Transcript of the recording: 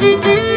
Mm-hmm.